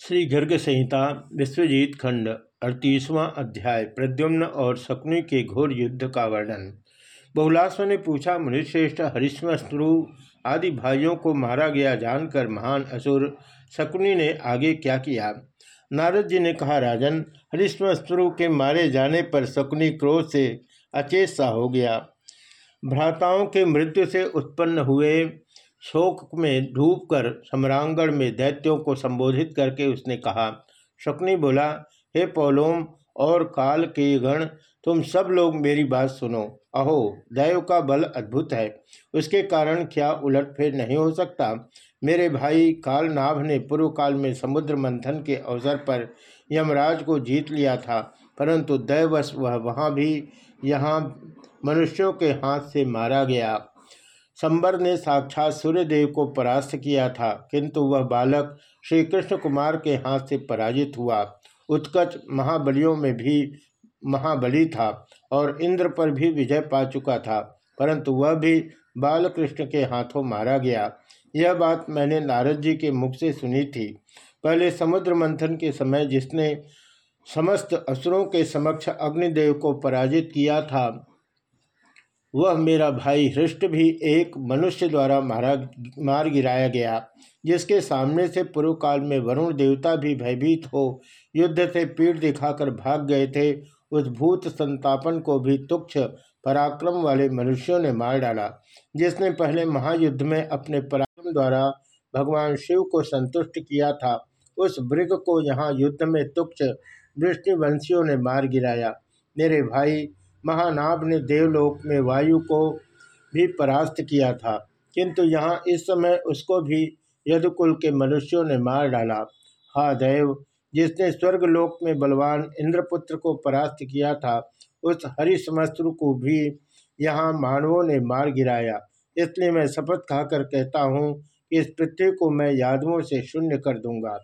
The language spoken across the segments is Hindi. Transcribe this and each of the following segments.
श्री गर्ग संहिता, विश्वजीत खंड, अड़तीसवां अध्याय, प्रद्युम्न और शकुनी के घोर युद्ध का वर्णन। बहुलास्व ने पूछा, मुनिश्रेष्ठ हरिश्मस्त्रु आदि भाइयों को मारा गया जानकर महान असुर शकुनी ने आगे क्या किया? नारद जी ने कहा, राजन हरिश्मस्त्रु के मारे जाने पर शकुनी क्रोध से अचेत सा हो गया। भ्राताओं के मृत्यु से उत्पन्न हुए शोक में डूब कर सम्रांगण में दैत्यों को संबोधित करके उसने कहा, शकुनी बोला, हे पौलोम और काल के गण, तुम सब लोग मेरी बात सुनो। अहो दैव का बल अद्भुत है। उसके कारण क्या उलटफेर नहीं हो सकता? मेरे भाई कालनाभ ने पूर्व काल में समुद्र मंथन के अवसर पर यमराज को जीत लिया था, परंतु दैवश वह वहाँ भी यहाँ मनुष्यों के हाथ से मारा गया। संबर ने साक्षात सूर्यदेव को परास्त किया था, किंतु वह बालक श्री कृष्ण कुमार के हाथ से पराजित हुआ। उत्कच महाबलियों में भी महाबली था और इंद्र पर भी विजय पा चुका था, परंतु वह भी बालकृष्ण के हाथों मारा गया। यह बात मैंने नारद जी के मुख से सुनी थी। पहले समुद्र मंथन के समय जिसने समस्त असुरों के समक्ष अग्निदेव को पराजित किया था वह मेरा भाई हृष्ट भी एक मनुष्य द्वारा मारा, मार गिराया गया, जिसके सामने से पूर्व काल में वरुण देवता भी भयभीत हो युद्ध से पीठ दिखाकर भाग गए थे, उस भूत संतापन को भी तुक्ष पराक्रम वाले मनुष्यों ने मार डाला, जिसने पहले महायुद्ध में अपने पराक्रम द्वारा भगवान शिव को संतुष्ट किया था, उस वृग को यहाँ युद्ध में तुक्ष वृष्णिवंशियों ने मार गिराया। मेरे भाई महानाभ ने देवलोक में वायु को भी परास्त किया था, किंतु यहाँ इस समय उसको भी यदुकुल के मनुष्यों ने मार डाला। हा, देव, जिसने स्वर्गलोक में बलवान इंद्रपुत्र को परास्त किया था, उस हरिशमस्त्रु को भी यहाँ मानवों ने मार गिराया। इसलिए मैं शपथ खाकर कहता हूँ कि इस पृथ्वी को मैं यादवों से शून्य कर दूँगा।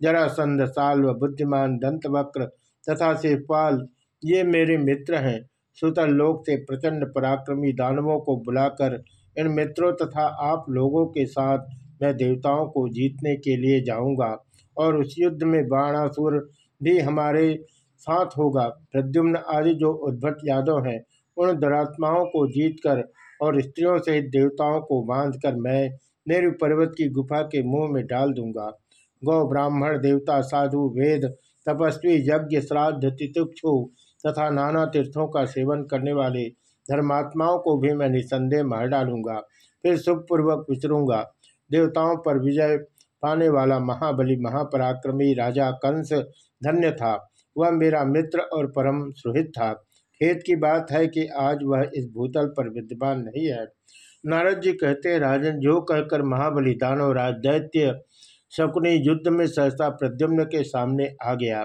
जरासंध साल व बुद्धिमान, दंतवक्र तथा शिवपाल ये मेरे मित्र हैं। सुतल लोक से प्रचंड पराक्रमी दानवों को बुलाकर इन मित्रों तथा आप लोगों के साथ मैं देवताओं को जीतने के लिए जाऊँगा और उस युद्ध में बाणासुर भी हमारे साथ होगा। प्रद्युम्न आदि जो उद्भट यादव हैं, उन दुरात्माओं को जीतकर और स्त्रियों सहित देवताओं को बांधकर मैं नेरु पर्वत की गुफा के मुँह में डाल दूँगा। गौ ब्राह्मण, देवता, साधु, वेद, तपस्वी, यज्ञ, श्राद्ध, तितुक्षु तथा नाना तीर्थों का सेवन करने वाले धर्मात्माओं को भी मैं निसंदेह मार डालूँगा, फिर सुखपूर्वक विचरूँगा। देवताओं पर विजय पाने वाला महाबली, महापराक्रमी राजा कंस धन्य था। वह मेरा मित्र और परम सुहित था। खेत की बात है कि आज वह इस भूतल पर विद्यमान नहीं है। नारद जी कहते हैं राजन, जो कहकर महाबली दानव राज दैत्य शकुनी युद्ध में सहसा प्रद्युम्न के सामने आ गया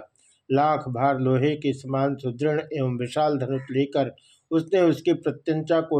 लाख भार लोहे के समान सुदृढ़ एवं विशाल धनुष लेकर उसने उसकी प्रत्यंचा को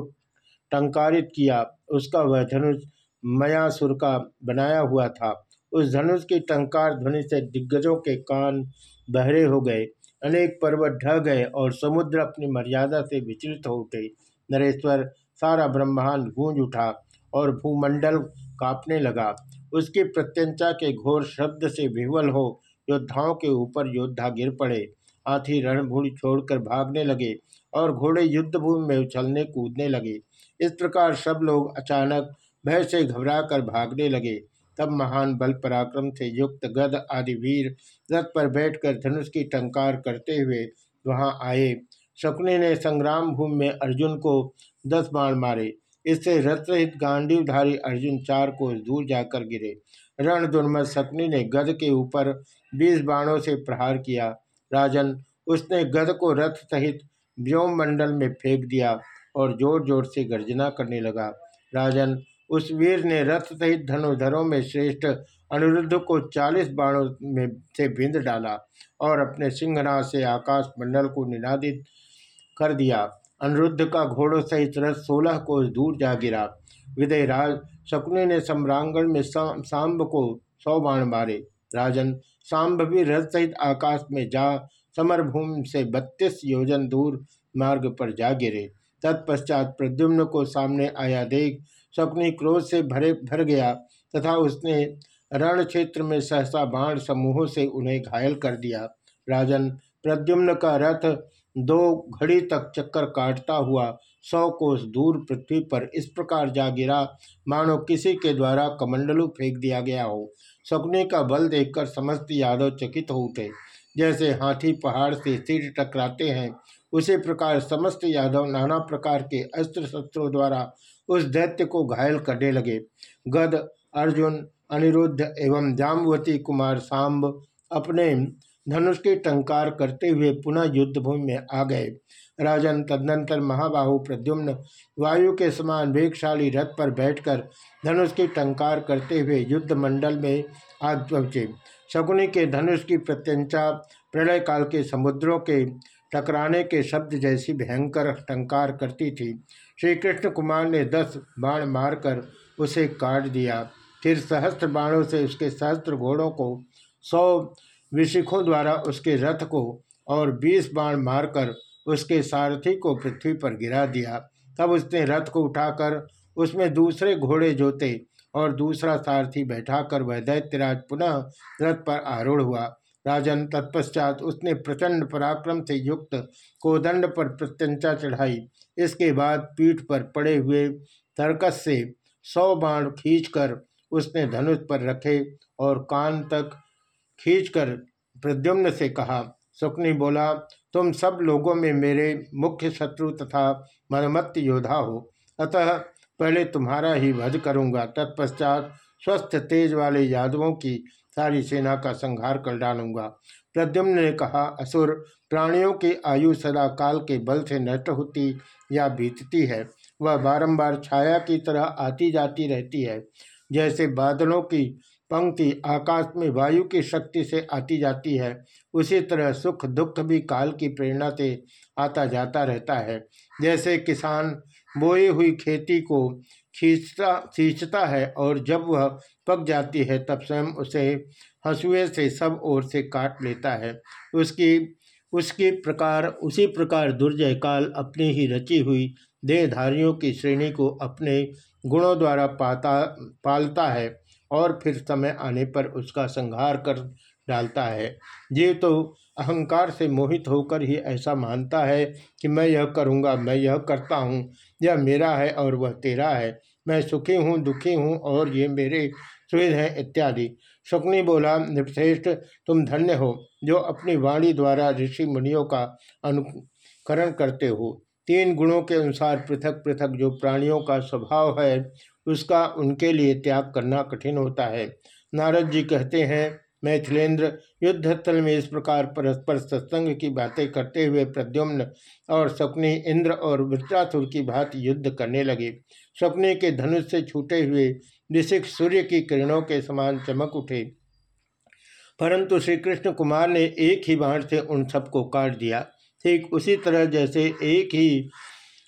टंकारित किया। उसका वह धनुष मयासुर का बनाया हुआ था। उस धनुष की टंकार ध्वनि से दिग्गजों के कान बहरे हो गए। अनेक पर्वत ढह गए और समुद्र अपनी मर्यादा से विचलित हो उठे। नरेश्वर सारा ब्रह्मांड गूंज उठा और भूमंडल कांपने लगा। उसकी प्रत्यंचा के घोर शब्द से विह्वल हो योद्धाओं के ऊपर योद्धा गिर पड़े। हाथी रणभूमि छोड़कर भागने लगे और घोड़े युद्धभूमि में उछलने कूदने लगे। इस प्रकार सब लोग अचानक भय से घबरा कर भागने लगे। तब महान बल पराक्रम से युक्त गद आदि वीर रथ पर बैठकर धनुष की टंकार करते हुए वहाँ आए। शकुनी ने संग्राम भूमि में अर्जुन को दस बाण मारे। इससे रथ रथरहित गांडीवधारी अर्जुन चार को दूर जाकर गिरे। रण दुर्मद शकुनी ने गद के ऊपर बीस बाणों से प्रहार किया। राजन, उसने गद को रथ सहित व्योम मंडल में फेंक दिया और ज़ोर ज़ोर से गर्जना करने लगा। राजन, उस वीर ने रथ सहित धनुधरों में श्रेष्ठ अनिरुद्ध को चालीस बाणों में से बिंद डाला और अपने सिंहनाथ से आकाश मंडल को निनादित कर दिया। अनिरुद्ध का घोड़ों सहित रथ सोलह को दूर जा गिरा। विदयराज शकुने ने सम्रांगण में सांब को सौ बाण मारे। राजन, सांब भी रथ सहित आकाश में जा, समरभूमि से बत्तीस योजन दूर मार्ग पर जा गिरे। तत्पश्चात प्रद्युम्न को सामने आया देख, शकुनी क्रोध से भरे, भर गया तथा उसने रण क्षेत्र में सहसा बाण समूहों से उन्हें घायल कर दिया। राजन, प्रद्युम्न का रथ दो घड़ी तक चक्कर काटता हुआ सौ कोस दूर पृथ्वी पर इस प्रकार जा गिरा। मानो किसी के द्वारा कमंडलू फेंक दिया गया हो। शकुनी का बल देखकर समस्त यादव चकित हो उठे। जैसे हाथी पहाड़ से सिर टकराते हैं, उसी प्रकार समस्त यादव नाना प्रकार के अस्त्र शस्त्रों द्वारा उस दैत्य को घायल करने लगे। गद, अर्जुन, अनिरुद्ध एवं जामवती कुमार सांब अपने धनुष के टंकार करते हुए पुनः युद्धभूमि में आ गए। राजन तदनंतर महाबाहु प्रद्युम्न वायु के समान वेगशाली रथ पर बैठकर धनुष की टंकार करते हुए युद्ध मंडल में आग पहुँचे। शकुनी के धनुष की प्रत्यंचा प्रलय काल के समुद्रों के टकराने के शब्द जैसी भयंकर टंकार करती थी। श्री कृष्ण कुमार ने दस बाण मारकर उसे काट दिया। फिर सहस्त्र बाणों से उसके सहस्त्र घोड़ों को सौ विशिखों द्वारा उसके रथ को और बीस बाण मारकर उसके सारथी को पृथ्वी पर गिरा दिया। तब उसने रथ को उठाकर उसमें दूसरे घोड़े जोते और दूसरा सारथी बैठाकर वह दैत्यराज पुनः रथ पर आरूढ़ हुआ। राजन तत्पश्चात उसने प्रचंड पराक्रम से युक्त कोदंड पर प्रत्यंचा चढ़ाई। इसके बाद पीठ पर पड़े हुए तरकस से सौ बाण खींचकर उसने धनुष पर रखे और कान तक खींचकर प्रद्युम्न से कहा सुकनी बोला, तुम सब लोगों में मेरे मुख्य शत्रु तथा मनमत्त योद्धा हो। अतः पहले तुम्हारा ही वध करूँगा। तत्पश्चात स्वस्थ तेज वाले यादवों की सारी सेना का संहार कर डालूँगा। प्रद्युम्न ने कहा, असुर, प्राणियों की आयु सदा काल के बल से नष्ट होती या बीतती है, वह बारंबार छाया की तरह आती जाती रहती है। जैसे बादलों की पंक्ति आकाश में वायु की शक्ति से आती जाती है। उसी तरह सुख दुख भी काल की प्रेरणा से आता जाता रहता है। जैसे किसान बोई हुई खेती को खींचता खींचता है और जब वह पक जाती है तब स्वयं उसे हंसुए से सब ओर से काट लेता है। उसकी उसकी प्रकार, उसी प्रकार दुर्जय काल अपनी ही रची हुई देहधारियों की श्रेणी को अपने गुणों द्वारा पाता, पालता है। और फिर समय आने पर उसका संहार कर डालता है। ये तो अहंकार से मोहित होकर ही ऐसा मानता है कि मैं यह करूँगा, मैं यह करता हूँ, यह मेरा है और वह तेरा है। मैं सुखी हूँ, दुखी हूँ और ये मेरे सुविध हैं इत्यादि। शुक्नी बोला नृपश्रेष्ठ तुम धन्य हो जो अपनी वाणी द्वारा ऋषि मुनियों का अनुकरण करते हो। तीन गुणों के अनुसार पृथक पृथक जो प्राणियों का स्वभाव है उसका उनके लिए त्याग करना कठिन होता है। नारद जी कहते हैं, मैथिलेंद्र, युद्धस्थल में इस प्रकार परस्पर सत्संग की बातें करते हुए प्रद्युम्न और शकुनी इंद्र और वृत्रासुर की भांति युद्ध करने लगे। शकुनी के धनुष से छूटे हुए ऋषिक सूर्य की किरणों के समान चमक उठे। परंतु श्री कृष्ण कुमार ने एक ही बाण से उन सबको काट दिया। ठीक उसी तरह जैसे एक ही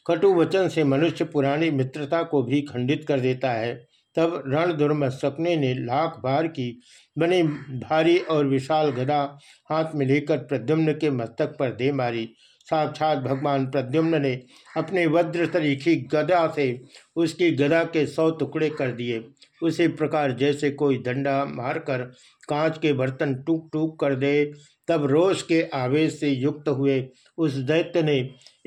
कटु वचन से मनुष्य पुरानी मित्रता को भी खंडित कर देता है। तब रण दुर्म सपने ने लाख बार की बनी भारी और विशाल गदा हाथ में लेकर प्रद्युम्न के मस्तक पर दे मारी। साक्षात भगवान प्रद्युम्न ने अपने वज्र तरीखी गदा से उसकी गदा के सौ टुकड़े कर दिए। उसी प्रकार जैसे कोई दंडा मारकर कांच के बर्तन टूक टूक कर दे तब रोष के आवेश से युक्त हुए। उस दैत्य ने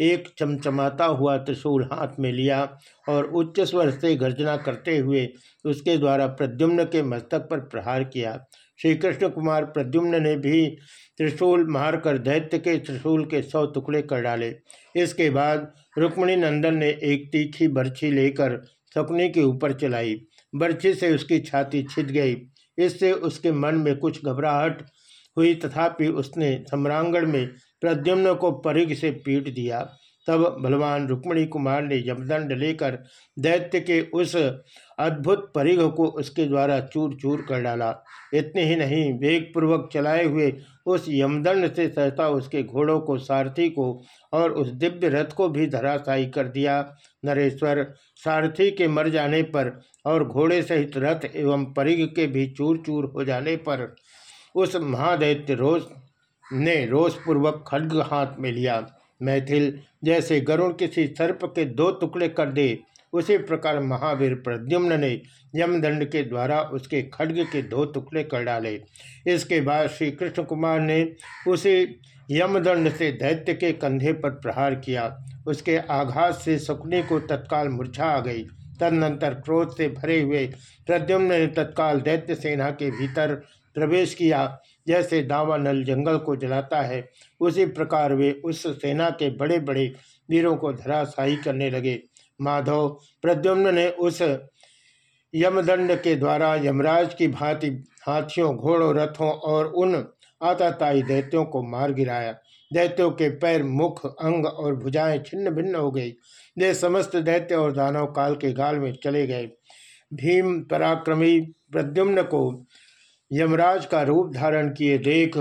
एक चमचमाता हुआ त्रिशूल हाथ में लिया और उच्च स्वर से गर्जना करते हुए उसके द्वारा प्रद्युम्न के मस्तक पर प्रहार किया। श्री कृष्ण कुमार प्रद्युम्न ने भी त्रिशूल मारकर दैत्य के त्रिशूल के सौ टुकड़े कर डाले। इसके बाद रुक्मणी नंदन ने एक तीखी बर्छी लेकर शकुनी के ऊपर चलाई। बर्छी से उसकी छाती छिद गई। इससे उसके मन में कुछ घबराहट हुई तथापि उसने सम्रांगण में प्रद्युम्न को परिग से पीट दिया। तब बलवान रुक्मणी कुमार ने यमदंड लेकर दैत्य के उस अद्भुत परिघ को उसके द्वारा चूर चूर कर डाला। इतने ही नहीं, वेगपूर्वक चलाए हुए उस यमदंड से सहता उसके घोड़ों को, सारथी को और उस दिव्य रथ को भी धराशायी कर दिया। नरेश्वर सारथी के मर जाने पर और घोड़े सहित रथ एवं परिघ के भी चूर चूर हो जाने पर उस महादैत्य रोष ने रोषपूर्वक खड्ग हाथ में लिया। मैथिल, जैसे गरुण किसी सर्प के दो टुकड़े कर दे, उसी प्रकार महावीर प्रद्युम्न ने यमदंड के द्वारा उसके खड्ग के दो टुकड़े कर डाले। इसके बाद श्री कृष्ण कुमार ने उसे यमदंड से दैत्य के कंधे पर प्रहार किया। उसके आघात से शकुनी को तत्काल मूर्छा आ गई। तदनंतर क्रोध से भरे हुए प्रद्युम्न ने तत्काल दैत्य सेना के भीतर प्रवेश किया। जैसे दावानल जंगल को जलाता है, उसी प्रकार वे उस सेना के बड़े बड़े वीरों को धराशाही करने लगे। माधव प्रद्युम्न ने उस यमदंड के द्वारा यमराज की भांति हाथियों, घोड़ों, रथों और उन आताताई दैत्यों को मार गिराया। दैत्यों के पैर, मुख, अंग और भुजाएँ छिन्न भिन्न हो गई। वे समस्त दैत्य और दानव काल के गाल में चले गए। भीम पराक्रमी प्रद्युम्न को यमराज का रूप धारण किए देख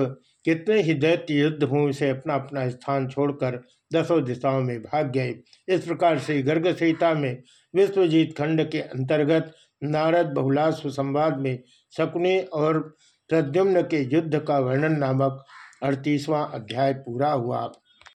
कितने ही दैत्य युद्ध भूमि से अपना अपना स्थान छोड़कर दसों दिशाओं में भाग गए। इस प्रकार से गर्ग सीता में विश्वजीत खंड के अंतर्गत नारद बहुलास्व संवाद में शकुनी और प्रद्युम्न के युद्ध का वर्णन नामक अड़तीसवां अध्याय पूरा हुआ।